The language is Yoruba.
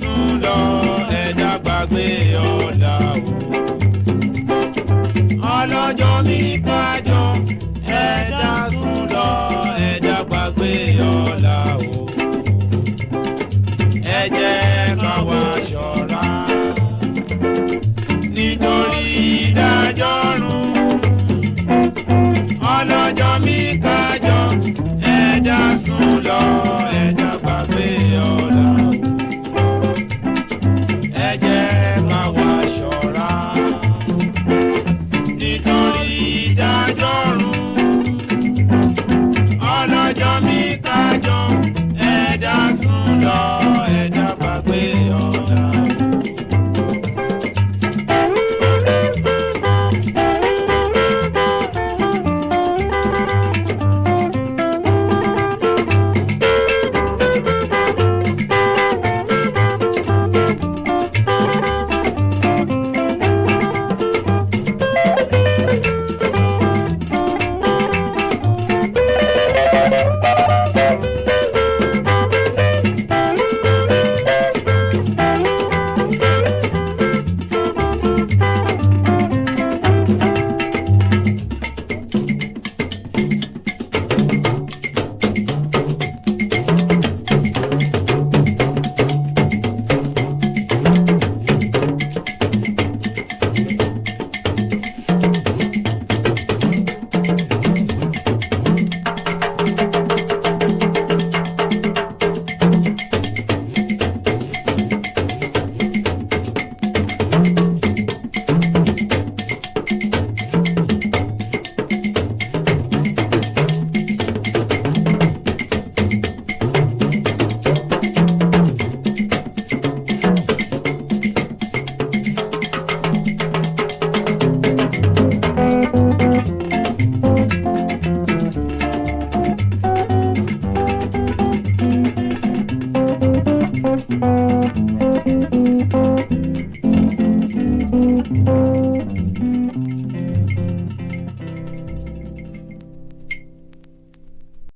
sùn lọ ẹ̀dá gbàgbé ọ̀la o. ọlọ́jọ́ mi pàjọ ẹ̀dá sùn lọ ẹ̀dá gbàgbé ọ̀la o. ẹ jẹ́ ká wá ṣọ́ra nítorí ìdájọ́ rùn ọlọ́jọ́ mi kájọ ẹ̀dá sùn thank you